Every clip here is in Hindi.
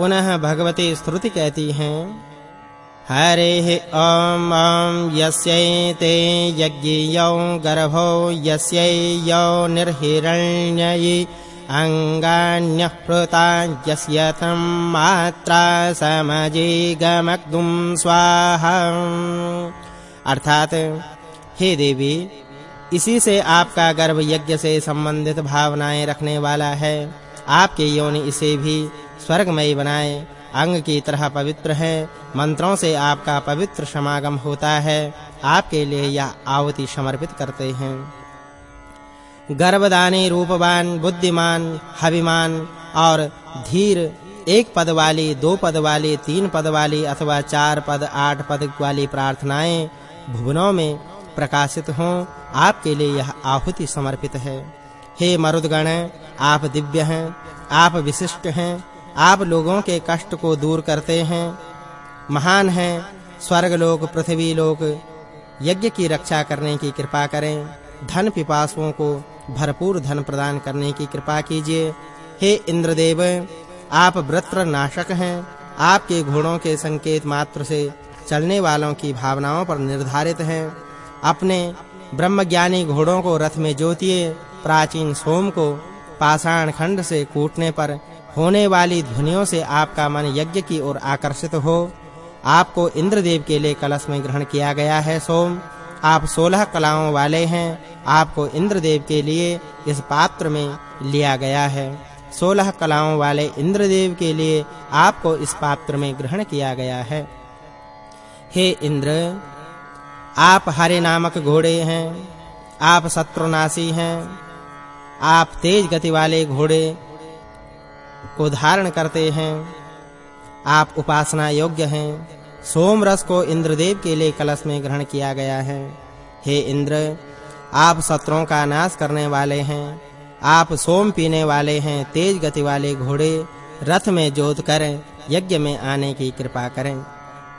पुनः भगवती स्तुति कहती हैं, हरे ॐ ॐ यस्यैते यज्ञियौ गर्भो यस्यै निर्हिरण्ययि, अङ्गान्यः पृता यस्य तं मात्रा समजिगमग्दुं स्वाहा। अर्थात, हे देवी, इसी से आपका गर्भ यज्ञ से संबंधित भावनाएँ रखने वाला है। आपके योनि इसे भी स्वर्गमय बनाए। अंग की तरह पवित्र है। मंत्रों से आपका पवित्र समागम होता है। आपके लिए यह आहुति समर्पित करते हैं। गर्भदानी रूपवान, बुद्धिमान, हविमान और धीर, एक पद वाली, दो पद वाली, तीन पद वाली अथवा चार पद, आठ पद वाली प्रार्थनाएँ भुवनों में प्रकाशित हों। आपके लिए यह आहुति समर्पित है। हे मरुदगण, आप दिव्य हैं। आप विशिष्ट हैं। आप लोगों के कष्ट को दूर करते हैं। महान हैं। स्वर्ग लोक, पृथ्वी लोक, यज्ञ की रक्षा करने की कृपा करें। धन पिपासुओं को भरपूर धन प्रदान करने की कृपा कीजिए। हे इंद्रदेव, आप वृत्र नाशक हैं। आपके घोड़ों के संकेत मात्र से चलने वालों की भावनाओं पर निर्धारित हैं। अपने ब्रह्मज्ञानी घोड़ों को रथ में जोतिए। प्राचीन सोम को पाषाण खंड से कूटने पर होने वाली ध्वनियों से आपका मन यज्ञ की ओर आकर्षित हो। आपको इंद्रदेव के लिए कलश में ग्रहण किया गया है, सोम। आप सोलह कलाओं वाले हैं। आपको इंद्रदेव के लिए इस पात्र में लिया गया है। सोलह कलाओं वाले इंद्रदेव के लिए आपको इस पात्र में ग्रहण किया गया है। हे इंद्र, आप हरे नामक घोड़े हैं। आप शत्रुनाशी हैं। आप तेज गति वाले घोड़े को धारण करते हैं। आप उपासना योग्य हैं। सोम रस को इंद्रदेव के लिए कलश में ग्रहण किया गया है। हे इंद्र, आप शत्रुओं का नाश करने वाले हैं। आप सोम पीने वाले हैं, तेज गति वाले घोड़े, रथ में जोत कर, यज्ञ में आने की कृपा करें।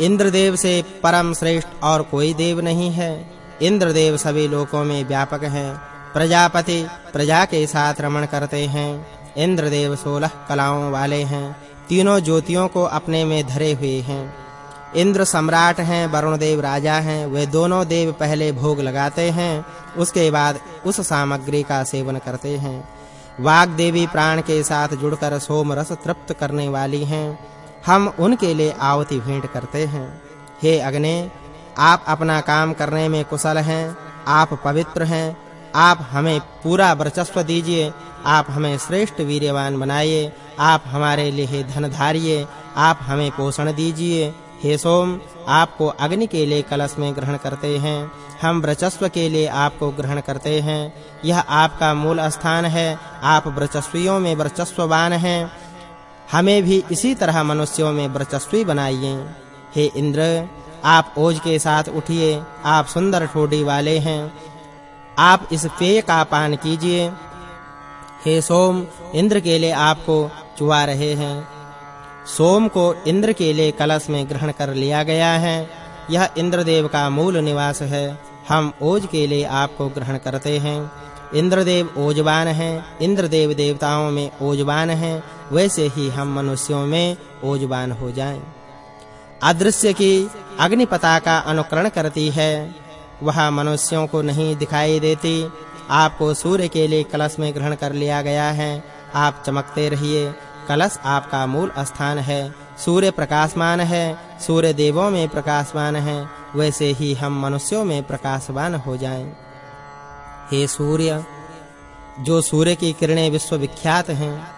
इंद्रदेव से परम श्रेष्ठ और कोई देव नहीं है। इंद्रदेव सभी लोकों में व्यापक है। प्रजापति प्रजा के साथ रमण करते हैं। इंद्रदेव सोलह कलाओं वाले हैं, तीनों ज्योतियों को अपने में धरे हुए हैं। इंद्र सम्राट हैं वरुण देव राजा हैं, वे दोनों देव पहले भोग लगाते हैं, उसके बाद उस सामग्री का सेवन करते हैं। वाग देवी प्राण के साथ जुड़कर सोम रस तृप्त करने वाली हैं। हम उनके लिए आहुति भेंट करते हैं। हे अग्नि, आप अपना काम करने में कुशल हैं, आप पवित्र हैं, आप हमें पूरा वर्चस्व दीजिए आप हमें श्रेष्ठ वीर्यवान बनाइए, आप हमारे लिए धन धारिए, आप हमें पोषण दीजिए। हे सोम, आपको अग्नि के लिए कलश में ग्रहण करते हैं। हम वर्चस्व के लिए आपको ग्रहण करते हैं। यह आपका मूल स्थान है। आप वर्चस्वियों में वर्चस्ववान हैं। हमें भी इसी तरह मनुष्यों में वर्चस्वी बनाइए। हे इंद्र, आप ओज के साथ उठिए। आप सुंदर ठोड़ी वाले हैं। आप इस पेय का पान कीजिए। हे सोम, इंद्र के लिए आपको चुवा रहे हैं। सोम को इंद्र के लिए कलश में ग्रहण कर लिया गया है। यह इंद्रदेव का मूल निवास है। हम ओज के लिए आपको ग्रहण करते हैं। इंद्रदेव ओजवान हैं, इंद्रदेव देवताओं में ओजवान हैं, वैसे ही हम मनुष्यों में ओजवान हो जाएँ। अदृश्य की अग्निपता का अनुकरण करती है। वह मनुष्यों को नहीं दिखाई देती। आपको सूर्य के लिए कलश में ग्रहण कर लिया गया है। आप चमकते रहिए। कलश आपका मूल स्थान है। सूर्य प्रकाशमान है। सूर्य देवों में प्रकाशमान है। वैसे ही हम मनुष्यों में प्रकाशवान हो जाएँ। हे सूर्य, जो सूर्य की किरणें विश्व विख्यात हैं,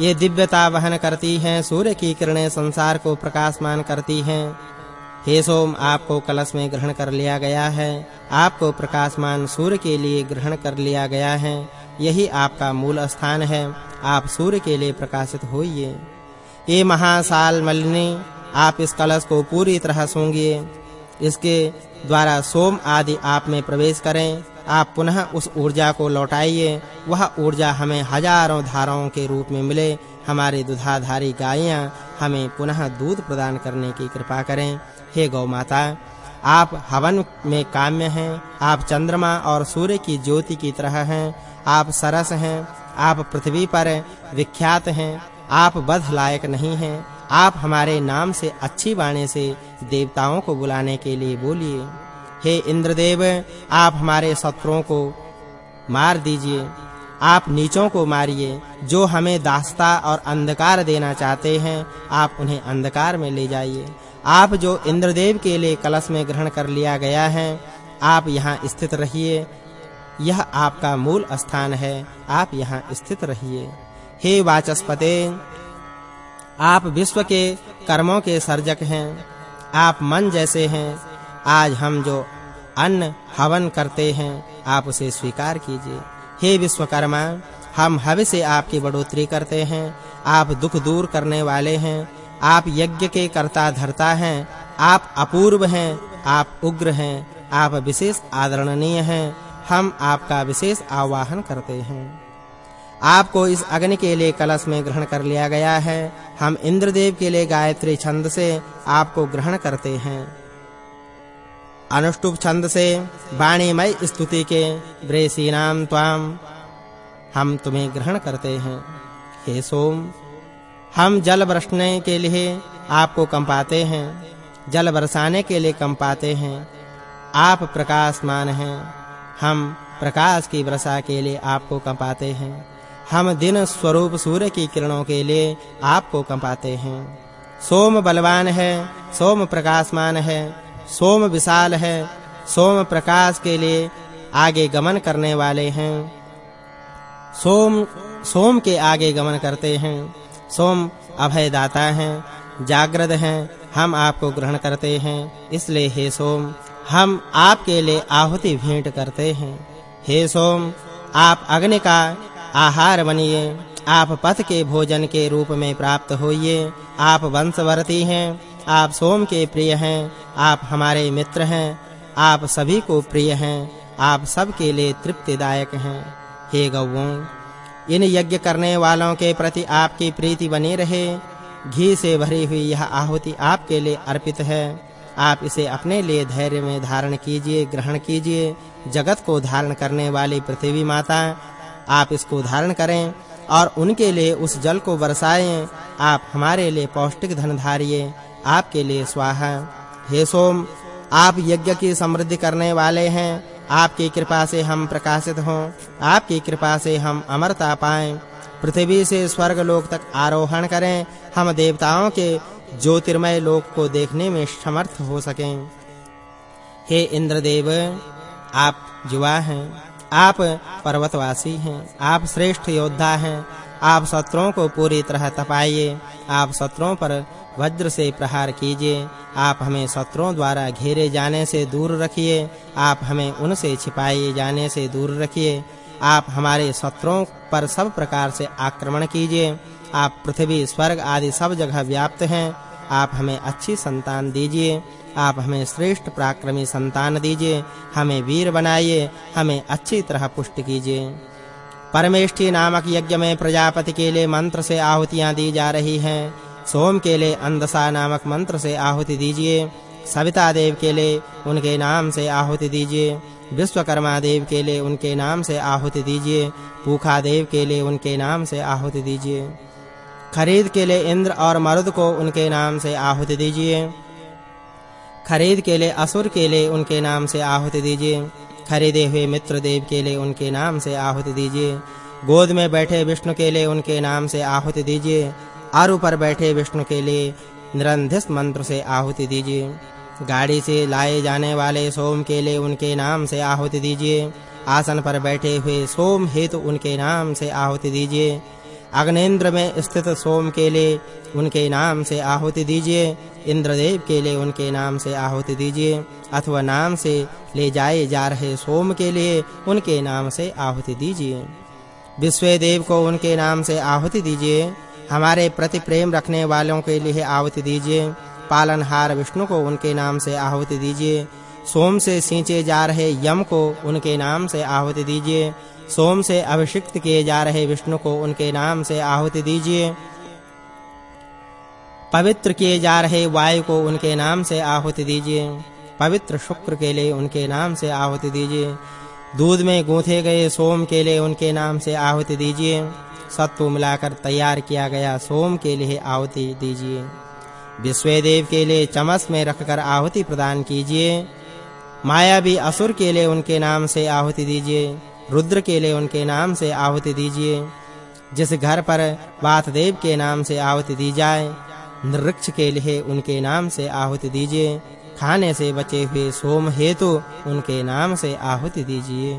ये दिव्यता वहन करती हैं। सूर्य की किरणें संसार को प्रकाशमान करती हैं। हे सोम, आपको कलश में ग्रहण कर लिया गया है। आपको प्रकाशमान सूर्य के लिए ग्रहण कर लिया गया है। यही आपका मूल स्थान है। आप सूर्य के लिए प्रकाशित होइए। ये महासाल मलिनी, आप इस कलश को पूरी तरह सूंघिए। इसके द्वारा सोम आदि आप में प्रवेश करें। आप पुनः उस ऊर्जा को लौटाइए। वह ऊर्जा हमें हज़ारों धाराओं के रूप में मिले। हमारी दुधाधारी गायें हमें पुनः दूध प्रदान करने की कृपा करें। हे गौ माता, आप हवन में काम्य हैं, आप चंद्रमा और सूर्य की ज्योति की तरह हैं, आप सरस हैं, आप पृथ्वी पर विख्यात हैं, आप बध लायक नहीं हैं, आप हमारे नाम से अच्छी वाणी से देवताओं को बुलाने के लिए बोलिए। हे इंद्रदेव, आप हमारे शत्रुओं को मार दीजिए, आप नीचों को मारिए, जो हमें दास्ता और अंधकार देना चाहते हैं, आप उन्हें अंधकार में ले जाइए। आप जो इंद्रदेव के लिए कलश में ग्रहण कर लिया गया है, आप यहाँ स्थित रहिए। यह आपका मूल स्थान है। आप यहाँ स्थित रहिए। हे वाचस्पते, आप विश्व के कर्मों के सर्जक हैं। आप मन जैसे हैं। आज हम जो अन्न हवन करते हैं, आप उसे स्वीकार कीजिए। हे विश्वकर्मा, हम हवि से आपकी बढ़ोतरी करते हैं। आप दुख दूर करने वाले हैं। आप यज्ञ के कर्ता धरता हैं, आप अपूर्व हैं, आप उग्र हैं, आप विशेष आदरणीय हैं, हम आपका विशेष आवाहन करते हैं। आपको इस अग्नि के लिए कलश में ग्रहण कर लिया गया है, हम इंद्रदेव के लिए गायत्री छंद से आपको ग्रहण करते हैं। अनुष्टुप छंद से वाणीमय स्तुति के ब्रेसीनाम त्वाम हम तुम्हें ग्रहण करते हैं। हे सोम हम जल बरसने के लिए आपको कंपाते हैं, जल बरसाने के लिए कंपाते हैं। आप प्रकाशमान हैं, हम प्रकाश की वर्षा के लिए आपको कंपाते हैं। हम दिन स्वरूप सूर्य की किरणों के लिए आपको कंपाते हैं। सोम बलवान है, सोम प्रकाशमान है, सोम विशाल है, सोम प्रकाश के लिए आगे गमन करने वाले हैं। सोम सोम के आगे गमन करते हैं। सोम अभयदाता हैं जागृत हैं, हम आपको ग्रहण करते हैं। इसलिए हे सोम, हम आपके लिए आहुति भेंट करते हैं। हे सोम, आप अग्नि का आहार बनिए, आप पथ के भोजन के रूप में प्राप्त होइए, आप वंशवर्ती हैं, आप सोम के प्रिय हैं, आप हमारे मित्र हैं, आप सभी को प्रिय हैं, आप सबके लिए तृप्तिदायक हैं। हे गौओं इन यज्ञ करने वालों के प्रति आपकी प्रीति बनी रहे। घी से भरी हुई यह आहुति आपके लिए अर्पित है। आप इसे अपने लिए धैर्य में धारण कीजिए, ग्रहण कीजिए। जगत को धारण करने वाली पृथ्वी माता, आप इसको धारण करें और उनके लिए उस जल को बरसाएँ। आप हमारे लिए पौष्टिक धन धारिए, आपके लिए स्वाहा। हे सोम, आप यज्ञ की समृद्धि करने वाले हैं। आपकी कृपा से हम प्रकाशित हों, आपकी कृपा से हम अमरता पाएँ। पृथ्वी से स्वर्ग लोक तक आरोहण करें, हम देवताओं के ज्योतिर्मय लोक को देखने में समर्थ हो सकें। हे इंद्रदेव, आप जुआ हैं, आप पर्वतवासी हैं, आप श्रेष्ठ योद्धा हैं, आप शत्रुओं को पूरी तरह तपाइए, आप शत्रुओं पर वज्र से प्रहार कीजिए आप हमें शत्रुओं द्वारा घेरे जाने से दूर रखिए। आप हमें उनसे छिपाए जाने से दूर रखिए। आप हमारे शत्रुओं पर सब प्रकार से आक्रमण कीजिए। आप पृथ्वी, स्वर्ग आदि सब जगह व्याप्त हैं। आप हमें अच्छी संतान दीजिए। आप हमें श्रेष्ठ पराक्रमी संतान दीजिए। हमें वीर बनाइए। हमें अच्छी तरह पुष्ट कीजिए। परमेष्ठी नामक यज्ञ में प्रजापति के लिए मंत्र से आहुतियाँ दी जा रही हैं। सोम के लिए अंधसा नामक मंत्र से आहुति दीजिए। सविता देव के लिए उनके नाम से आहुति दीजिए। विश्वकर्मा देव के लिए उनके नाम से आहुति दीजिए। पूखा देव के लिए उनके नाम से आहुति दीजिए। खरीद के लिए इंद्र और मरुद को उनके नाम से आहुति दीजिए। खरीद के लिए असुर के लिए उनके नाम से आहुति दीजिए। खरीदे हुए मित्र देव के लिए उनके नाम से आहुति दीजिए। गोद में बैठे विष्णु के लिए उनके नाम से आहुति दीजिए। आरु पर बैठे विष्णु के लिए निरंधिस मंत्र से आहुति दीजिए। गाड़ी से लाए जाने वाले सोम के लिए उनके नाम से आहुति दीजिए। आसन पर बैठे हुए सोम हेतु उनके नाम से आहुति दीजिए। अग्नेंद्र में स्थित सोम के लिए उनके नाम से आहुति दीजिए। इंद्रदेव के लिए उनके नाम से आहुति दीजिए। अथवा नाम से ले जाए जा रहे सोम के लिए उनके नाम से आहुति दीजिए। विश्वदेव को उनके नाम से आहुति दीजिए। हमारे प्रति प्रेम रखने वालों के लिए आहुति दीजिए। पालनहार विष्णु को उनके नाम से आहुति दीजिए। सोम से सींचे जा रहे यम को उनके नाम से आहुति दीजिए। सोम से अभिषिक्त किए जा रहे विष्णु को उनके नाम से आहुति दीजिए। पवित्र किए जा रहे वायु को उनके नाम से आहुति दीजिए। पवित्र शुक्र के लिए उनके नाम से आहुति दीजिए। दूध में गूंथे गए सोम के लिए उनके नाम से आहुति दीजिए। सत्व मिलाकर तैयार किया गया सोम के लिए आहुति दीजिए। विश्वदेव के लिए चमस में रखकर आहुति प्रदान कीजिए। मायावी असुर के लिए उनके नाम से आहुति दीजिए। रुद्र के लिए उनके नाम से आहुति दीजिए। जिस घर पर वातदेव के नाम से आहुति दी जाए, नृक्ष के लिए उनके नाम से आहुति दीजिए। खाने से बचे हुए सोम हेतु उनके नाम से आहुति दीजिए।